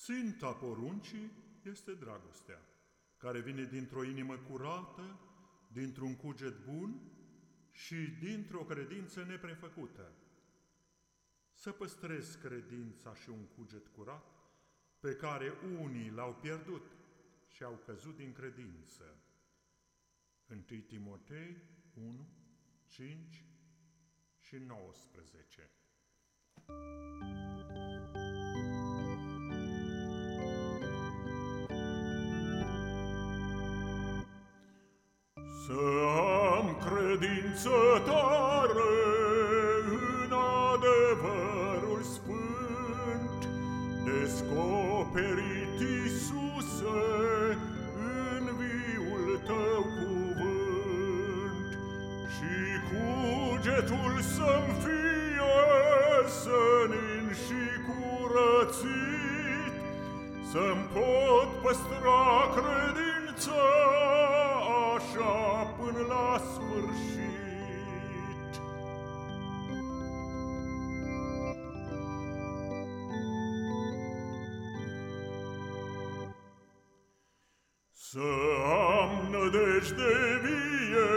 Ținta poruncii este dragostea, care vine dintr-o inimă curată, dintr-un cuget bun și dintr-o credință neprefăcută. Să păstrezi credința și un cuget curat, pe care unii l-au pierdut și au căzut din credință. 1 Timotei 1, 5 și 19 Să am credință tare în adevărul sfânt, descoperit Iisuse în viul Tău cuvânt, și cugetul să-mi fie senin și curățit, să-mi pot păstra credința la sfârșit. Să am nădejde vie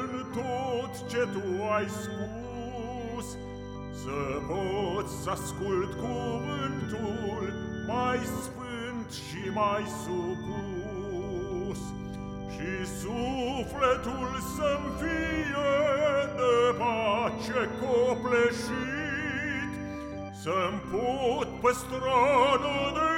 în tot ce Tu ai spus, Să pot să ascult cuvântul mai sfânt și mai supus, Și sufletul să-mi fie de pace copleșit, să-mi pot pe strană de